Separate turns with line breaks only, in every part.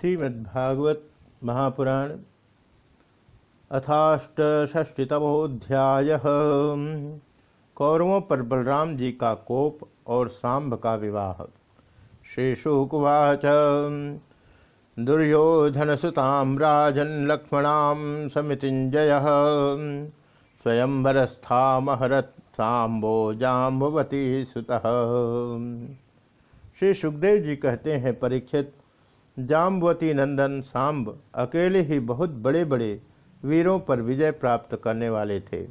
श्रीमद्भागवत महापुराण अथाष्टष्टितमोध्याय कौरवों पर बलराम जी का कोप और सांब का विवाह। श्री शुकुवाच दुर्योधन सुताम राजन लक्ष्मणाम समितिंजय स्वयंवरस्था महरत सांबो जाम्बवती सुतः श्री सुखदेव जी कहते हैं, परीक्षित जाम्बवती नंदन सांब अकेले ही बहुत बड़े बड़े वीरों पर विजय प्राप्त करने वाले थे।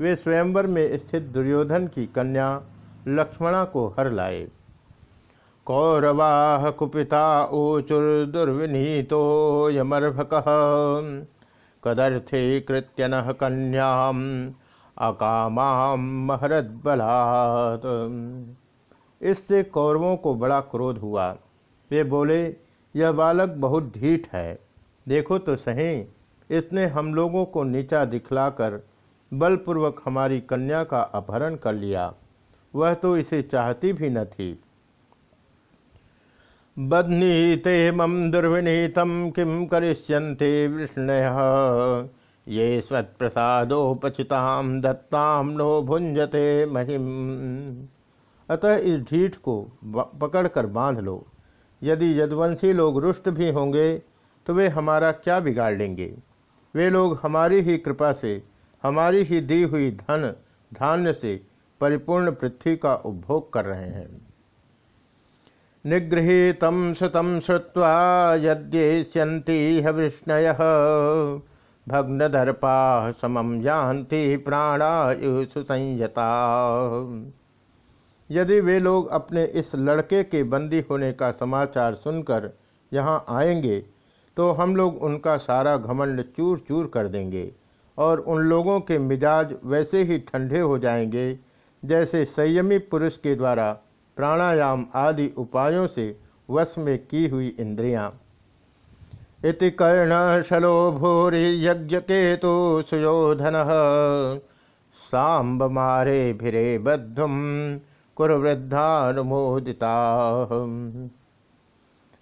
वे स्वयंवर में स्थित दुर्योधन की कन्या लक्ष्मणा को हर लाए। कौरवाह कुपिता ऊचुर दुर्विनीतो यमर्भक, कदर्थे कृत्यन कन्याम, अकामाम महरत बलात्। इससे कौरवों को बड़ा क्रोध हुआ। वे बोले यह बालक बहुत ढीठ है। देखो तो सही, इसने हम लोगों को नीचा दिखलाकर बलपूर्वक हमारी कन्या का अपहरण कर लिया। वह तो इसे चाहती भी न थी। बदनीते मम दुर्विनीतम किम करिष्यन्ते विष्णय। ये स्वत्प्रसादोपचिताम दत्ताम नो भुंजते महिम। अतः इस ढीठ को पकड़कर बाँध लो। यदि यदवंशी लोग रुष्ट भी होंगे तो वे हमारा क्या बिगाड़ लेंगे? वे लोग हमारी ही कृपा से, हमारी ही दी हुई धन, धान्य से परिपूर्ण पृथ्वी का उपभोग कर रहे हैं। निगृहित सुतम श्रुवा यद्येष्यंती विष्णय, भग्नदर्पा समम जानती प्राणायु सुसंयता। यदि वे लोग अपने इस लड़के के बंदी होने का समाचार सुनकर यहाँ आएँगे तो हम लोग उनका सारा घमंड चूर चूर कर देंगे और उन लोगों के मिजाज वैसे ही ठंडे हो जाएँगे जैसे संयमी पुरुष के द्वारा प्राणायाम आदि उपायों से वश में की हुई इंद्रियाँ। इति कर्ण शलो भूरि यज्ञ केतु सुयोधन सांब मारे भिरे बद्धुम कुरवृद्धानुमोदिता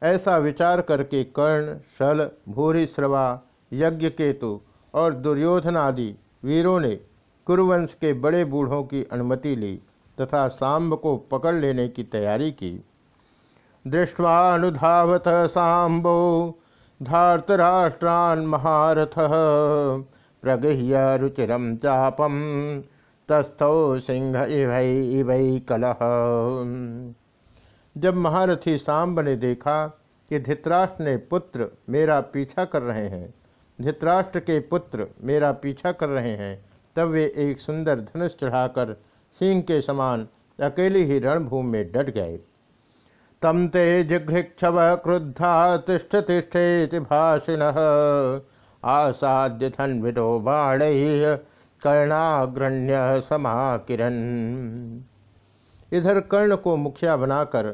ऐसा विचार करके कर्ण, शल, भूरी श्रवा यज्ञ केतु और दुर्योधन आदि वीरों ने कुरुवंश के बड़े बूढ़ों की अनुमति ली तथा सांब को पकड़ लेने की तैयारी की। दृष्टवानुधावत सांबो, धार्तराष्ट्रान महारथ, प्रगृह्य रुचिरम चापम। तस्थौ सिंह इवई इवई कलह। जब महारथी सांब ने देखा कि धृतराष्ट्र ने पुत्र मेरा पीछा कर रहे हैं, धृतराष्ट्र के पुत्र मेरा पीछा कर रहे हैं, तब वे एक सुंदर धनुष चढ़ाकर सिंह के समान अकेले ही रणभूमि में डट गए। तम ते जिघ्रिक्षव क्रुद्धा तिष्ठ तिष्ठे भाषिण, आसाद्य धन्विटो बाण कर्णाग्रण्य समाकिरण इधर कर्ण को मुखिया बनाकर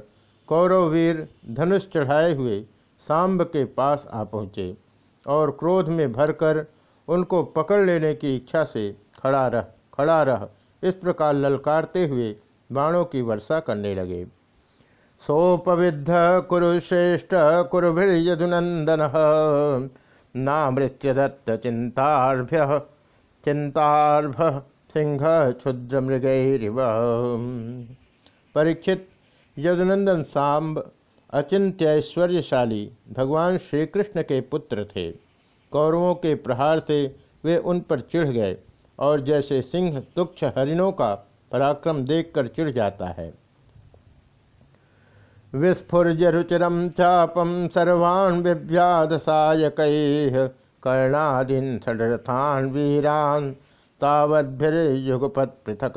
कौरववीर धनुष चढ़ाए हुए सांब के पास आ पहुँचे और क्रोध में भरकर उनको पकड़ लेने की इच्छा से खड़ा रह खड़ा रह, इस प्रकार ललकारते हुए बाणों की वर्षा करने लगे। सोपविद्ध कुरुश्रेष्ठ कुरुभिर्यदुनंदन नामृत्य दत्त चिंताभ्य चिंतार्भ सिंह क्षुद्र मृगैरिव परीक्षित यदुनंदन सांब अचिंत्य ऐश्वर्यशाली भगवान श्री कृष्ण के पुत्र थे। कौरवों के प्रहार से वे उन पर चिढ़ गए और जैसे सिंह तुक्ष हरिणों का पराक्रम देखकर चिढ़ जाता है। विस्फुर्ज रुचिरम चापम सर्वान् विव्याध सायक कर्णादीन षडर्थान वीरान तावद्भिर्युगपत पृथक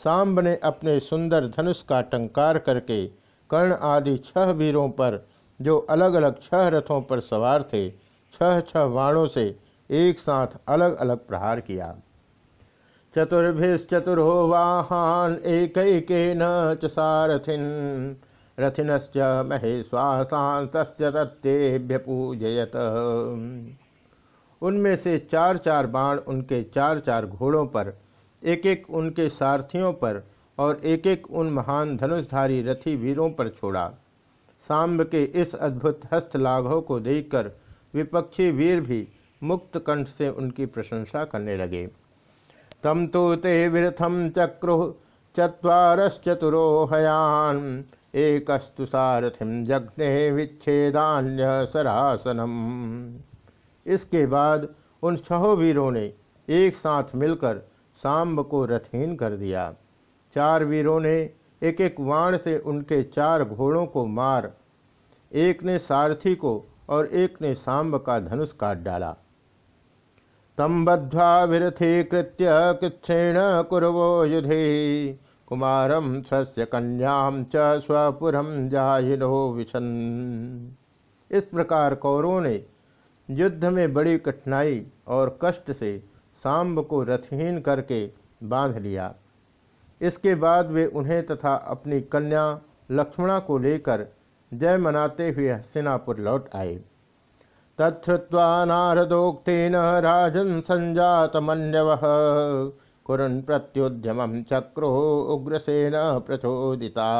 सांब ने अपने सुंदर धनुष का टंकार करके कर्ण आदि छह वीरों पर, जो अलग अलग छह रथों पर सवार थे, छह छह बाणों से एक साथ अलग अलग प्रहार किया। चतुर्भिश्चतुरो वाहान एक न सारथिन। रथिनश्च महेश्वासान तस्य पूजयत। उनमें से चार चार बाण उनके चार चार घोड़ों पर एक एक उनके सारथियों पर और एक एक उन महान धनुषधारी रथी वीरों पर छोड़ा। सांब के इस अद्भुत हस्त को देखकर विपक्षी वीर भी मुक्त कंठ से उनकी प्रशंसा करने लगे। तम तो ते विरथम चक्रु चुरोहयान एकस्तु सारथिम जघ्ने विच्छेदान्य सरासनम। इसके बाद उन छहों वीरों ने एक साथ मिलकर सांब को रथहीन कर दिया। चार वीरों ने एक एक वाण से उनके चार घोड़ों को मार, एक ने सारथी को और एक ने सांब का धनुष काट डाला। तम बद्ध्वा विरथे कृत्य कृच्छेण कुरवो युधे। कुमारम स्वस्य कन्याम च स्वपुरम जाहिनो विशन। इस प्रकार कौरों ने युद्ध में बड़ी कठिनाई और कष्ट से सांब को रथहीन करके बाँध लिया। इसके बाद वे उन्हें तथा अपनी कन्या लक्ष्मणा को लेकर जय मनाते हुए हस्तिनापुर लौट आए। तत्वा नारदोक्न राजन संजात मन्यव कुरन प्रत्युद्यम चक्रो उग्रसेन प्रचोदिता।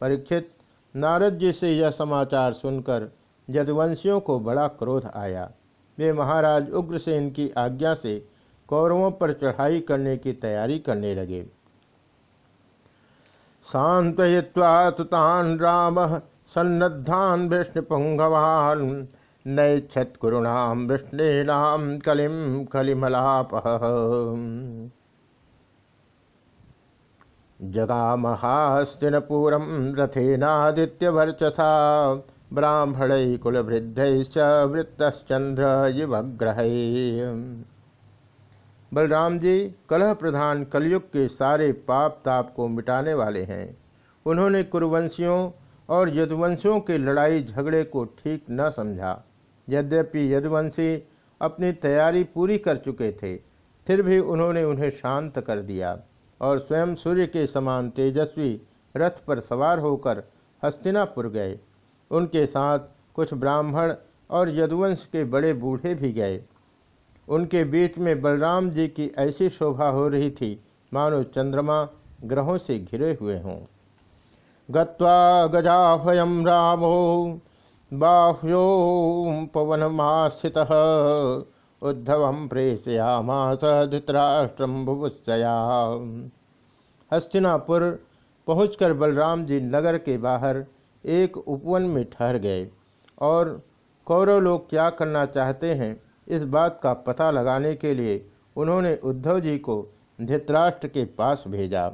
परीक्षित, नारद जी से यह समाचार सुनकर यदुवंशियों को बड़ा क्रोध आया। वे महाराज उग्रसेन की आज्ञा से कौरवों पर चढ़ाई करने की तैयारी करने लगे। सांत्वय्वा तुतान राम सन्नद्धान नैक्षत कुरुणाम विष्णुनाम कलिम कलिमलाप। जगामहास्तिनपूरम रथेनादित्य वर्चसा ब्राह्मण कुलवृद्ध वृत्तश्चंद्र युवग्रह। बलराम जी कलह प्रधान कलयुग के सारे पाप ताप को मिटाने वाले हैं। उन्होंने कुरुवंशियों और यदुवंशियों के लड़ाई झगड़े को ठीक न समझा। यद्यपि यदुवंशी अपनी तैयारी पूरी कर चुके थे, फिर भी उन्होंने उन्हें शांत कर दिया और स्वयं सूर्य के समान तेजस्वी रथ पर सवार होकर हस्तिनापुर गए। उनके साथ कुछ ब्राह्मण और यदुवंश के बड़े बूढ़े भी गए। उनके बीच में बलराम जी की ऐसी शोभा हो रही थी, मानो चंद्रमा ग्रहों से घिरे हुए हों। गत्वा गजाभयम रामो बाह्यो पवनमास्थित उद्धव प्रेषयामास धृतराष्ट्रम बुभुत्सया हस्तिनापुर पहुंचकर बलराम जी नगर के बाहर एक उपवन में ठहर गए और कौरव लोग क्या करना चाहते हैं, इस बात का पता लगाने के लिए उन्होंने उद्धव जी को धृतराष्ट्र के पास भेजा।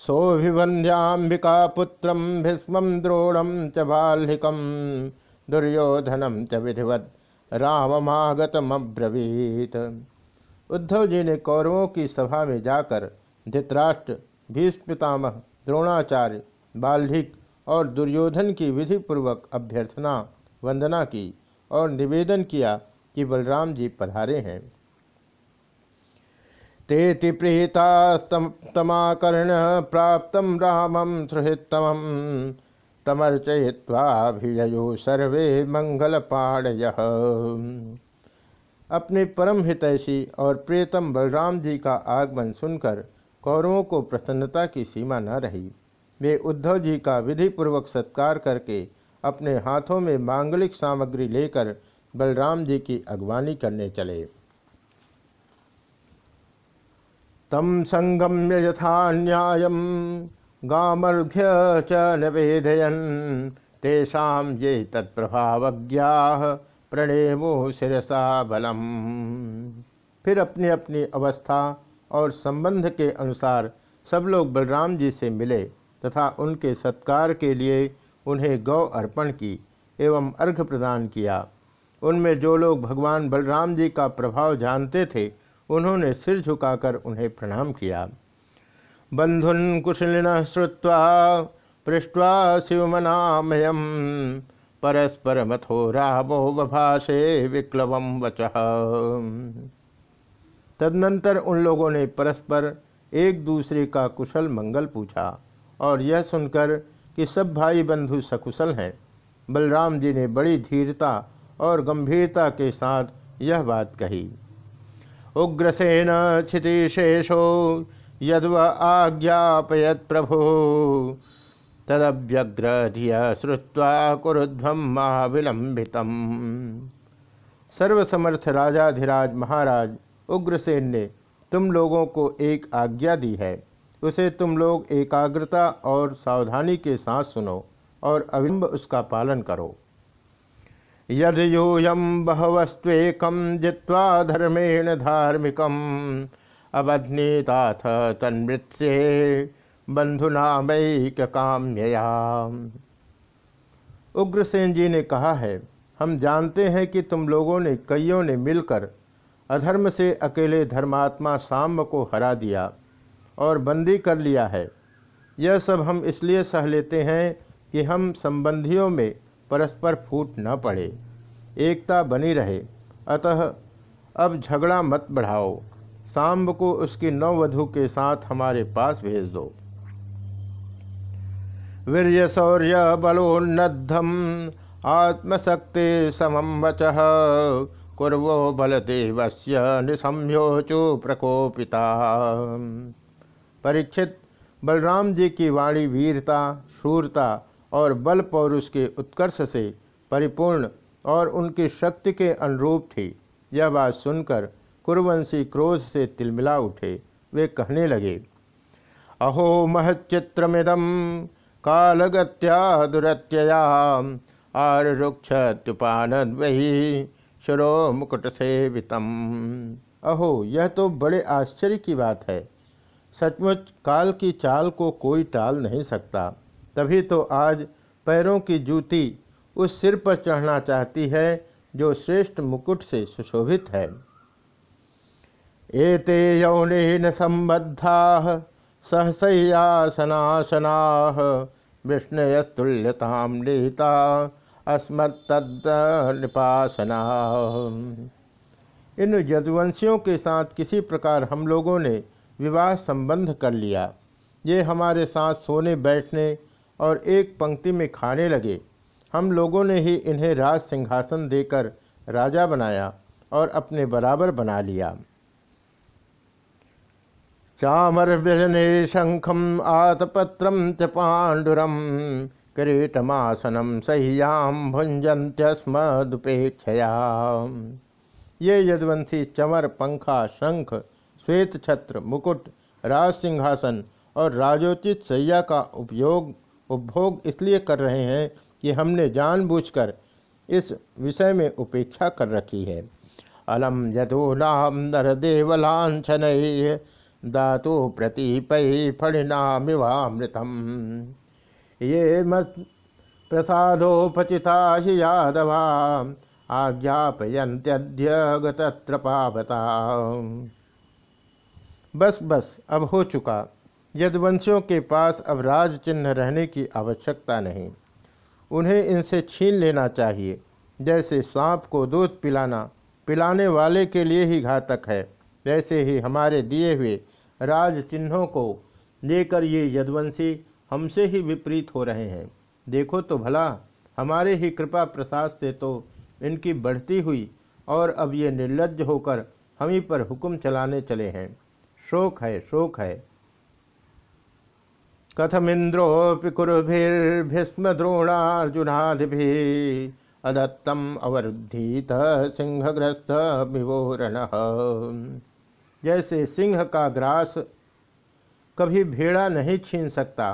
सौभिवंध्याम्बिका पुत्र भीष्म द्रोणम च बाल्हिकम दुर्योधनम च विधिवत राममागतमब्रवीत। उद्धव जी ने कौरवों की सभा में जाकर धृतराष्ट्र, भीष्मपितामह, द्रोणाचार्य, बाल्हिक और दुर्योधन की विधिपूर्वक अभ्यर्थना, वंदना की और निवेदन किया कि बलराम जी पधारे हैं। तेति प्रीता तमाकर्ण प्राप्त रामम सुहृतम तमर्चय्वाभिजयो सर्वे मंगल पाणय अपने परम हितैषी और प्रियतम बलराम जी का आगमन सुनकर कौरवों को प्रसन्नता की सीमा न रही। वे उद्धव जी का विधिपूर्वक सत्कार करके अपने हाथों में मांगलिक सामग्री लेकर बलराम जी की अगवानी करने चले। तम संगम्य यथा न्याय गामर्घ्य च नवेदयन। तेषा ये तत्प्रभावज्ञा, प्रणेमो शिरसा बलम। फिर अपनी अपनी अवस्था और संबंध के अनुसार सब लोग बलराम जी से मिले तथा उनके सत्कार के लिए उन्हें गौ अर्पण की एवं अर्घ प्रदान किया। उनमें जो लोग भगवान बलराम जी का प्रभाव जानते थे उन्होंने सिर झुकाकर उन्हें प्रणाम किया। बंधुन कुशलिन श्रुवा पृष्ठवा शिवमनामयम, परस्पर मथो रामो बभाषे विक्लवम वच। तदनंतर उन लोगों ने परस्पर एक दूसरे का कुशल मंगल पूछा और यह सुनकर कि सब भाई बंधु सकुशल हैं। बलराम जी ने बड़ी धीरता और गंभीरता के साथ यह बात कही। उग्रसेन क्षितिशेषो यद्व आज्ञापयत प्रभो। तदव्यग्र धिय श्रुवा कुरुध्वम महाविलंबित सर्वसमर्थ राजाधिराज महाराज उग्रसेन ने तुम लोगों को एक आज्ञा दी है। उसे तुम लोग एकाग्रता और सावधानी के साथ सुनो और अविलंब उसका पालन करो। यद यूयम बहवस्वेक जित्वा धर्मेण धार्मिकम। अबध्नीताथ तन्मृत्ये बंधुनामैक काम्यया उग्रसेन जी ने कहा है, हम जानते हैं कि तुम लोगों ने कईयों ने मिलकर अधर्म से अकेले धर्मात्मा सांब को हरा दिया और बंदी कर लिया है। यह सब हम इसलिए सह लेते हैं कि हम संबंधियों में परस्पर फूट न पड़े। एकता बनी रहे। अतः अब झगड़ा मत बढ़ाओ। सांब को उसकी नववधु के साथ हमारे पास भेज दो। वीर्य शौर्य बलोन्नद्धम, आत्मशक्ति समम वच, कुर्वो बलदेवस्य निसम्योचु प्रकोपिता। परीक्षित बलराम जी की वाणी वीरता, शूरता और बल पौरुष के उत्कर्ष से परिपूर्ण और उनकी शक्ति के अनुरूप थी। यह बात सुनकर कुरवंशी क्रोध से तिलमिला उठे। वे कहने लगे, अहो महच्चित्रमिदम कालगत्या दुरत्यया आरुक्षत्युपान वही शुरो मुकुट सेवितम अहो, यह तो बड़े आश्चर्य की बात है। सचमुच काल की चाल को कोई टाल नहीं सकता। तभी तो आज पैरों की जूती उस सिर पर चढ़ना चाहती है जो श्रेष्ठ मुकुट से सुशोभित है। एते यौन संबद्धा सहसयासनासना विष्णयतुल्यताम निहिता अस्मत्तपासना इन यदुवंशियों के साथ किसी प्रकार हम लोगों ने विवाह संबंध कर लिया। ये हमारे साथ सोने बैठने और एक पंक्ति में खाने लगे। हम लोगों ने ही इन्हें राज सिंहासन देकर राजा बनाया और अपने बराबर बना लिया। चामर व्यजने शंखम आतपत्रम च पांडुरम किरीटमासनम सह्याम भुंजंत्यस्मदुपेक्षया ये यदवंशी चमर, पंखा, शंख श्वेत छत्र मुकुट, राज सिंहासन और राजोचित सैया का उपयोग उपभोग इसलिए कर रहे हैं कि हमने जानबूझकर इस विषय में उपेक्षा कर रखी है। अलम यदूनाम नरदेवलाछन दातु प्रतीपय फणिनामिवामृतम। ये मत प्रसादोपचिता ही यादवा आज्ञापयंत्यद्य गतत्रपावता बस बस, अब हो चुका। यदवंशियों के पास अब राज चिन्ह रहने की आवश्यकता नहीं। उन्हें इनसे छीन लेना चाहिए। जैसे सांप को दूध पिलाना, पिलाने वाले के लिए ही घातक है। वैसे ही हमारे दिए हुए राज चिन्हों को लेकर ये यदवंशी हमसे ही विपरीत हो रहे हैं। देखो तो भला, हमारे ही कृपा प्रसाद से तो इनकी बढ़ती हुई और अब ये निर्लज होकर हम ही पर हुक्म चलाने चले हैं। शोक है शोक है। कथमिंद्रोपि कुरुभिर्भीष्म द्रोणार्जुनादि अदत्तम अवरुद्धीत सिंहग्रस्त विवोरण जैसे सिंह का ग्रास कभी भेड़ा नहीं छीन सकता,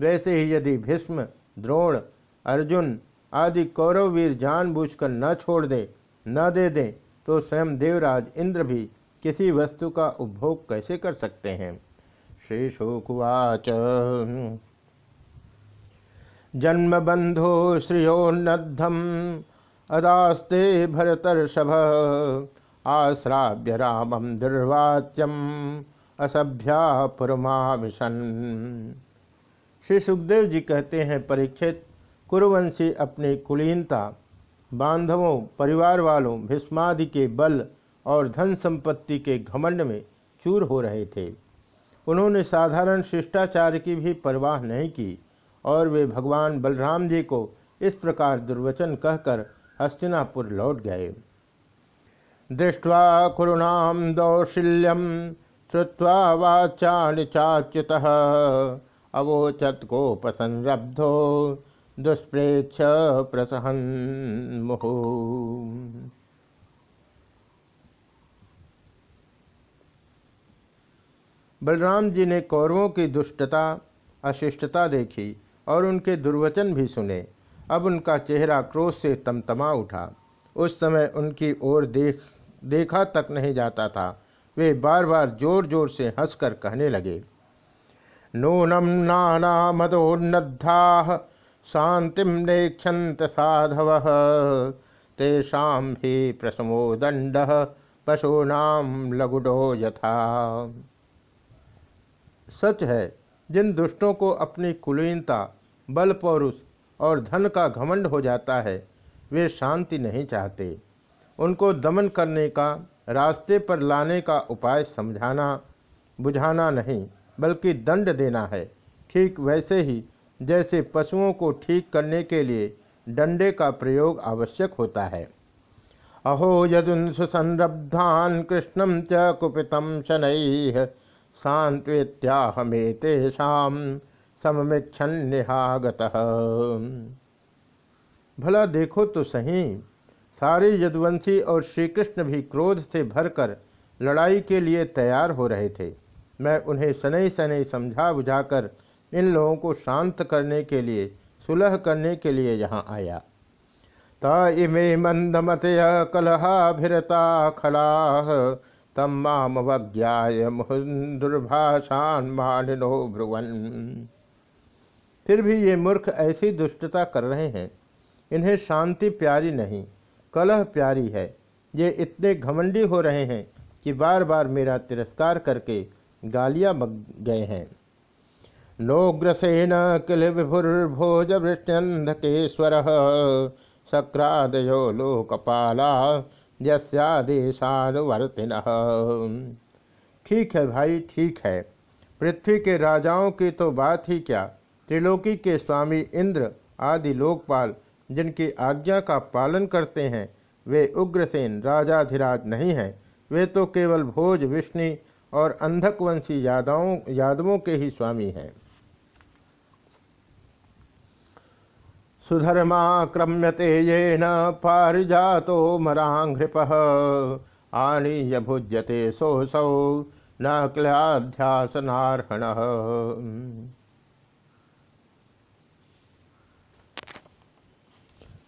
वैसे ही यदि भीष्म, द्रोण, अर्जुन आदि कौरववीर जानबूझकर न छोड़ दे, न दे दें तो स्वयं देवराज इंद्र भी किसी वस्तु का उपभोग कैसे कर सकते हैं? श्रीशुकुवाच। जन्मबंधो श्रियोन्नद्धम, अदास्ते भरतर्षभ, आश्राव्य रामम दुर्वाच्यम, असभ्या श्री सुखदेव जी कहते हैं, परीक्षित, कुरुवंशी अपनी कुलीनता, बांधवों परिवार वालों भीष्मादि के बल और धन संपत्ति के घमंड में चूर हो रहे थे। उन्होंने साधारण शिष्टाचार की भी परवाह नहीं की, और वे भगवान बलराम जी को इस प्रकार दुर्वचन कहकर हस्तिनापुर लौट गए। दृष्ट्वा कुरुणाम दौशिल्यम श्रुवा वाचा चाच्युत, अवोचत गोपसंरब्धो दुष्प्रेक्ष प्रसहन मुहु बलराम जी ने कौरवों की दुष्टता, अशिष्टता देखी और उनके दुर्वचन भी सुने। अब उनका चेहरा क्रोध से तमतमा उठा। उस समय उनकी ओर देख, देखा तक नहीं जाता था। वे बार बार ज़ोर ज़ोर से हंसकर कहने लगे, नूनम नाना मदोन्नद्धा शांतिम नेक्षत साधव। तेषा ही प्रसमो दंड पशूनाम लगुडो यथा। सच है, जिन दुष्टों को अपनी कुलीनता बल पौरुष और धन का घमंड हो जाता है, वे शांति नहीं चाहते। उनको दमन करने का, रास्ते पर लाने का उपाय समझाना, बुझाना नहीं, बल्कि दंड देना है। ठीक वैसे ही, जैसे पशुओं को ठीक करने के लिए डंडे का प्रयोग आवश्यक होता है। अहो, यदुंसु संरब्धान कृष्णम च कुपितम शनै सांत्वेत्याहमेतेषाम सममिक्षन निहागत भला देखो तो सही, सारे यदुवंशी और श्री कृष्ण भी क्रोध से भरकर लड़ाई के लिए तैयार हो रहे थे। मैं उन्हें सनई शनै समझा बुझाकर इन लोगों को शांत करने के लिए, सुलह करने के लिए यहाँ आया। त इमे मंदमतय कलहाभिरता खलाह तम मामवज्ञाय दुर्भाषान मानिनो भ्रुवन। फिर भी ये मूर्ख ऐसी दुष्टता कर रहे हैं। इन्हें शांति प्यारी नहीं, कलह प्यारी है। ये इतने घमंडी हो रहे हैं कि बार बार मेरा तिरस्कार करके गालियाँ बग गए हैं। नोग्रसेन किल विभुर्भोज वृष्ण्यंधकेश्वर सक्रादयो लोकपाला यस्यादेशानुवर्तिन। ठीक है भाई, ठीक है। पृथ्वी के राजाओं की तो बात ही क्या? त्रिलोकी के स्वामी इंद्र, आदि लोकपाल, जिनकी आज्ञा का पालन करते हैं, वे उग्रसेन राजाधिराज नहीं हैं। वे तो केवल भोज, विष्णु और अंधकवंशी यादवों यादवों के ही स्वामी हैं। सुधर्माक्रम्यते येन पारिजातो मराघृप आनीय भुज्यते सोऽसौ न क्ल्याध्यासनार्हण।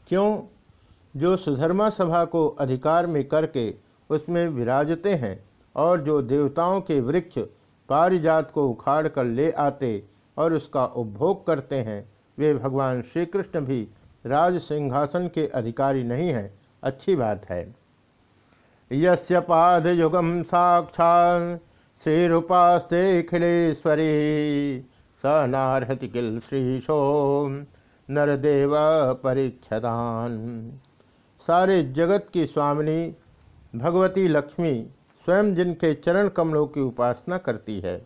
क्यों? जो सुधर्मा सभा को अधिकार में करके उसमें विराजते हैं और जो देवताओं के वृक्ष पारिजात को उखाड़ कर ले आते और उसका उपभोग करते हैं वे भगवान श्री कृष्ण भी राज सिंहासन के अधिकारी नहीं हैं। अच्छी बात है। यस्य पाद युगम साक्षा श्रीरूपास्ते खिलेश्वरी स नारहति किल श्रीशो नरदेव परीक्षदान सारे जगत की स्वामिनी भगवती लक्ष्मी स्वयं जिनके चरण कमलों की उपासना करती है,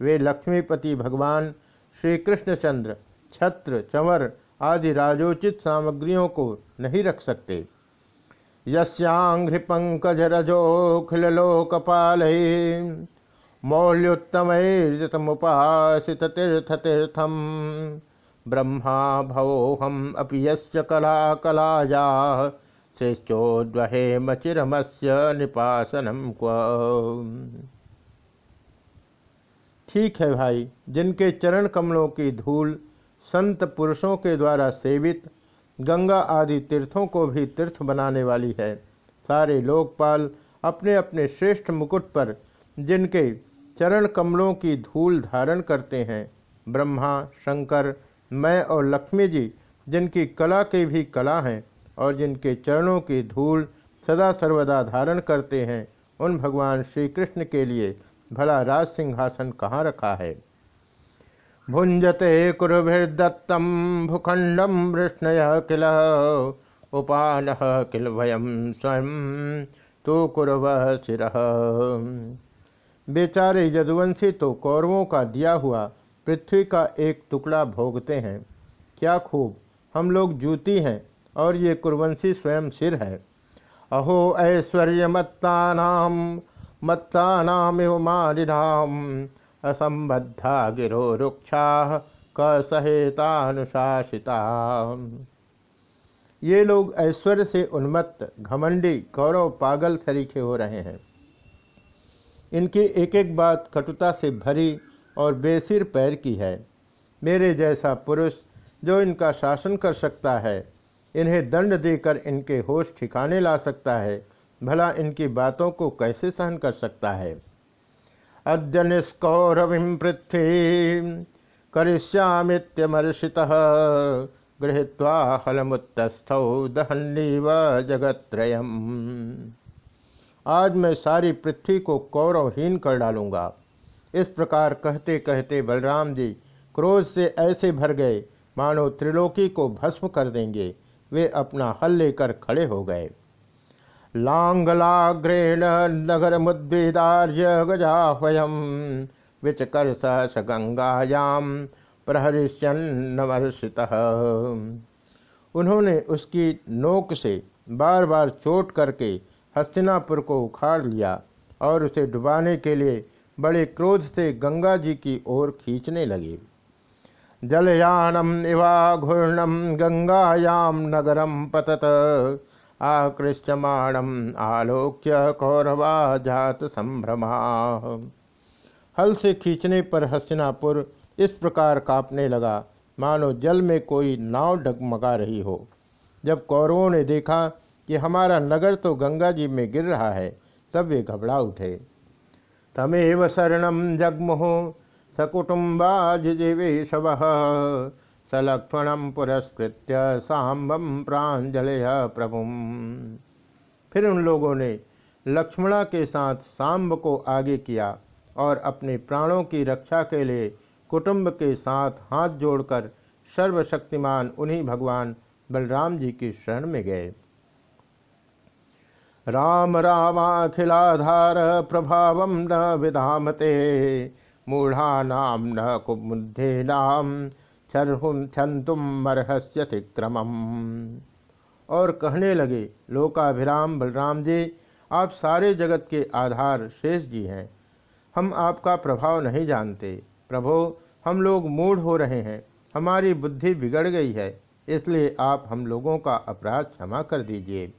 वे लक्ष्मीपति भगवान श्री कृष्णचंद्र छत्र चंवर आदि राजोचित सामग्रियों को नहीं रख सकते। यस्यांघ्रि पंकज रजोखिलोकपाल मौल्योत्तमुपासित तीर्थ तीर्थम ब्रह्मा भवोहम अपि यस्य कला कलाया श्रेष्ठोद्वहे चिरमस्य निपासनम क्व। ठीक है भाई, जिनके चरण कमलों की धूल संत पुरुषों के द्वारा सेवित, गंगा आदि तीर्थों को भी तीर्थ बनाने वाली है। सारे लोकपाल अपने अपने श्रेष्ठ मुकुट पर, जिनके चरण कमलों की धूल धारण करते हैं। ब्रह्मा, शंकर, मैं और लक्ष्मी जी, जिनकी कला के भी कला हैं और जिनके चरणों की धूल सदा सर्वदा धारण करते हैं, उन भगवान श्री कृष्ण के लिए भला राज सिंहासन कहाँ रखा है? भुंजते कुरुभिर्दत्तम भूखंडम वृष्णय किल, उपान किल वयम स्वयं तो कुरव सिर बेचारे यदुवंशी तो कौरवों का दिया हुआ पृथ्वी का एक टुकड़ा भोगते हैं। क्या खूब, हम लोग जूती हैं और ये कुरवंशी स्वयं सिर है। अहो ऐश्वर्य मत्ता मत्तानामिव मालिनाम असंबद्धा गिरो रुक्षा कसहेतानुशासिता ये लोग ऐश्वर्य से उन्मत्त, घमंडी कौरव पागल सरीखे हो रहे हैं। इनकी एक एक बात कटुता से भरी और बेसिर पैर की है। मेरे जैसा पुरुष जो इनका शासन कर सकता है, इन्हें दंड देकर इनके होश ठिकाने ला सकता है, भला इनकी बातों को कैसे सहन कर सकता है? अद्य निष्कौरवीं पृथ्वी करिष्यामित्यमर्षित गृहत्वा हलमुत्तस्थौ दहन्नीव जगत्रयम् आज मैं सारी पृथ्वी को कौरवहीन कर डालूँगा। इस प्रकार कहते कहते बलराम जी क्रोध से ऐसे भर गए, मानो त्रिलोकी को भस्म कर देंगे। वे अपना हल लेकर खड़े हो गए। लांगलाग्रेण नगर मुद्विदार्य गजाह्वयम विचकर स गंगायाम प्रहरिष्यन्नमर्षित। उन्होंने उसकी नोक से बार बार चोट करके हस्तिनापुर को उखाड़ लिया और उसे डुबाने के लिए बड़े क्रोध से गंगा जी की ओर खींचने लगे। जलयानम इवा घूर्णम गंगायाम नगरम पतत। आकृष्यमाणम आलोक्य कौरवा जात संभ्रमा। हल से खींचने पर हस्तिनापुर इस प्रकार कांपने लगा, मानो जल में कोई नाव डगमगा रही हो। जब कौरवों ने देखा कि हमारा नगर तो गंगा जी में गिर रहा है, तब वे घबरा उठे। तमेव शरण जगमुह सकुटुम्बाजिजीवे शव सलक्ष्मण पुरस्कृत सांबम प्राजलय प्रभु फिर उन लोगों ने लक्ष्मणा के साथ सांब को आगे किया और अपने प्राणों की रक्षा के लिए कुटुंब के साथ हाथ जोड़कर सर्वशक्तिमान उन्हीं भगवान बलराम जी की शरण में गए। राम रामाखिलाधार प्रभाव न विधामते मूढ़ानाम न कुमुद्धेनाम छरहुम छंतुम मरहस्यतिक्रमम और कहने लगे, लोकाभिराम बलराम जी, आप सारे जगत के आधार शेष जी हैं। हम आपका प्रभाव नहीं जानते। प्रभो, हम लोग मूढ़ हो रहे हैं। हमारी बुद्धि बिगड़ गई है, इसलिए आप हम लोगों का अपराध क्षमा कर दीजिए।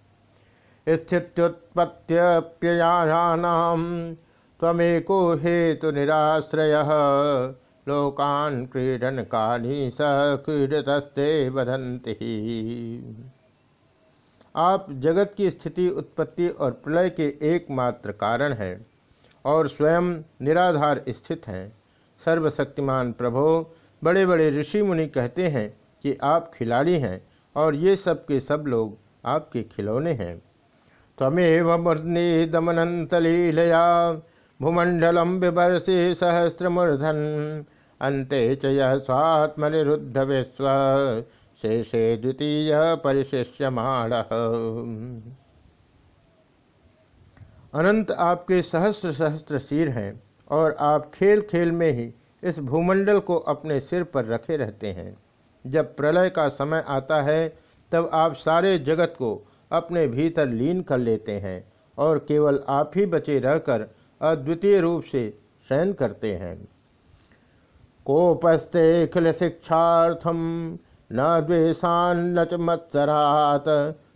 स्थित्युत्पत्त्यप्ययानाम तमेको हेतु निराश्रय। लोकान क्रीडन कानी स क्रीडतस्ते बधंति आप जगत की स्थिति, उत्पत्ति और प्रलय के एकमात्र कारण हैं और स्वयं निराधार स्थित हैं। सर्वशक्तिमान प्रभो बड़े बड़े ऋषि मुनि कहते हैं कि आप खिलाड़ी हैं और ये सब के सब लोग आपके खिलौने हैं। तमेव मूर्नि दमनंतलीलया भूमंडलम बिभर्षि सहस्रमूर्धन। अंते च स्वात्मनिरुद्ध विश्व शेषे द्वितीय परिशिष्यमाण। अनंत आपके सहस्त्र सहस्त्र सिर हैं और आप खेल खेल में ही इस भूमंडल को अपने सिर पर रखे रहते हैं। जब प्रलय का समय आता है, तब आप सारे जगत को अपने भीतर लीन कर लेते हैं और केवल आप ही बचे रहकर अद्वितीय रूप से शयन करते हैं। कोपस्ते खिल शिक्षार्थम न द्वेषान्न च मत्सरात।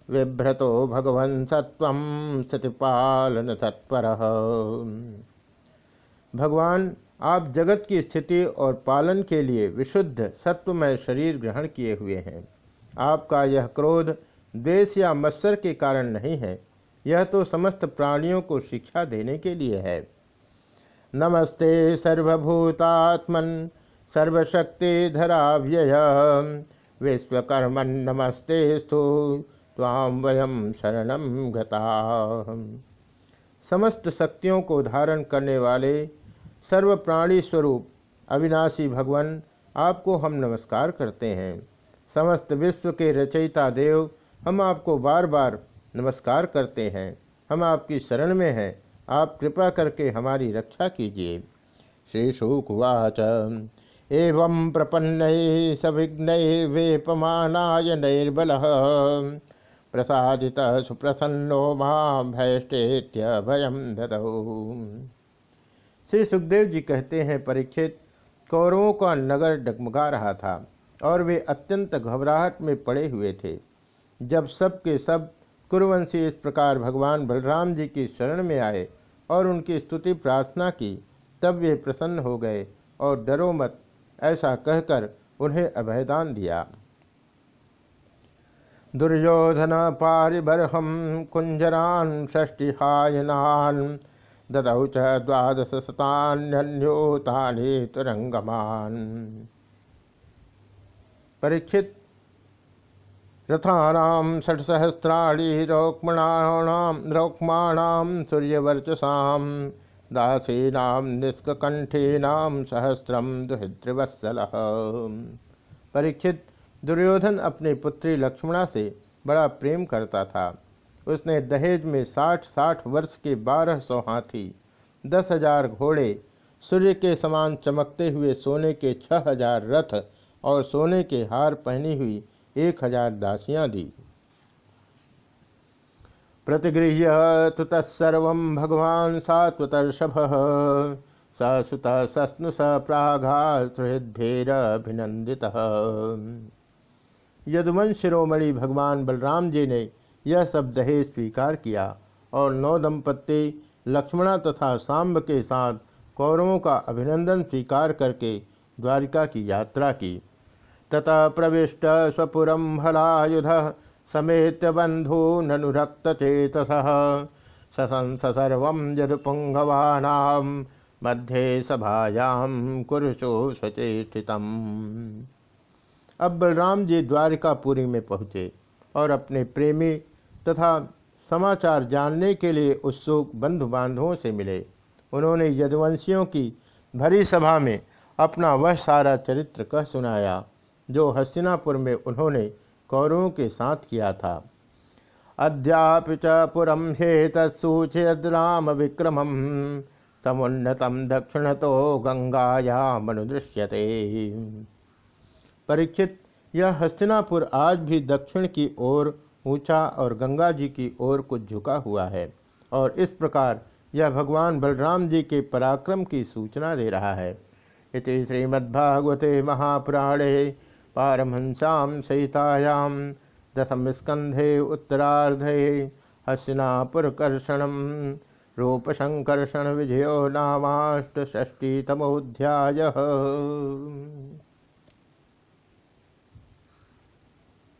विभ्रतो भगवन सत्व सतिपालन तत्पर भगवान, आप जगत की स्थिति और पालन के लिए विशुद्ध सत्वमय शरीर ग्रहण किए हुए हैं। आपका यह क्रोध, द्वेष या मत्सर के कारण नहीं है। यह तो समस्त प्राणियों को शिक्षा देने के लिए है। नमस्ते सर्वभूतात्मन। सर्वशक्ति धराव्यय। विश्वकर्मन नमस्ते स्तु ताम वयम शरणम गता। समस्त शक्तियों को धारण करने वाले सर्व प्राणी स्वरूप, अविनाशी भगवान, आपको हम नमस्कार करते हैं। समस्त विश्व के रचयिता देव, हम आपको बार बार नमस्कार करते हैं। हम आपकी शरण में हैं। आप कृपा करके हमारी रक्षा कीजिए। श्री शुकुवाच एवं प्रपन्न सविघ्नैर्वेपमानाय नैर्बल। प्रसादित सुप्रसन्नो माँ भयस्टेत्य भयम श्री सुखदेव जी कहते हैं, परीक्षित, कौरवों का नगर डगमगा रहा था और वे अत्यंत घबराहट में पड़े हुए थे। जब सब के सब कुरुवंशी इस प्रकार भगवान बलराम जी की शरण में आए और उनकी स्तुति प्रार्थना की, तब वे प्रसन्न हो गए और डरो मत। ऐसा कहकर उन्हें अभयदान दिया। दुर्योधन पारिबर्हम कुंजरान षष्टिहायनान ददौ च द्वादश शतान्योतानि तुरंगमान। परीक्षित रथानाम षट्सहस्राणी रौक्मणाणाम रौक्माणाम सूर्यवर्चसाम दासीनाम निष्कंठीनाम सहस्रम दुहिद्रवत्सल परीक्षित दुर्योधन अपनी पुत्री लक्ष्मणा से बड़ा प्रेम करता था। उसने दहेज में साठ साठ वर्ष के बारह सौ हाथी, दस हज़ार घोड़े, सूर्य के समान चमकते हुए सोने के छह हज़ार रथ और सोने के हार पहनी हुई एक हज़ार दासियाँ दी। प्रतिगृह्य तो तत्सर्व भगवान सात्वतर्षभ। स सुत सस्नु स प्राघातभिनंदित यदुवंश शिरोमणि भगवान बलराम जी ने यह सब दहेज स्वीकार किया और नौ दंपत्ति लक्ष्मणा तथा सांब के साथ कौरवों का अभिनंदन स्वीकार करके द्वारिका की यात्रा की। तथा प्रविष्ट स्वपुरम हलायुध समेत बंधु ननुरक्त चेतस। ससंस सर्व यदुपुंगवानाम मध्य सभायाम कुरुशो सचेष्टितम अब बलराम जी द्वारिकापुरी में पहुँचे और अपने प्रेमी तथा समाचार जानने के लिए उत्सुक बंधु बांधवों से मिले। उन्होंने यदुवंशियों की भरी सभा में अपना वह सारा चरित्र कह सुनाया, जो हस्तिनापुर में उन्होंने कौरवों के साथ किया था। अद्यापि च पुरम हेतसूचयद्राम विक्रमम समुन्नतम दक्षिण तो गंगायामनुदृश्यते परीक्षित, यह हस्तिनापुर आज भी दक्षिण की ओर, ऊँचा और गंगा जी की ओर कुछ झुका हुआ है, और इस प्रकार यह भगवान बलराम जी के पराक्रम की सूचना दे रहा है। इति श्रीमद्भागवते महापुराणे पारमहंस्यां सहितायां उत्तराधे हसीनापुरकर्षण रूपसंकर्षण विजय नामाष्टषष्टितमोऽध्यायः।